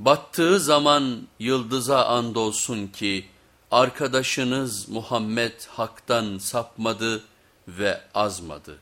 Battığı zaman yıldıza andolsun ki arkadaşınız Muhammed haktan sapmadı ve azmadı.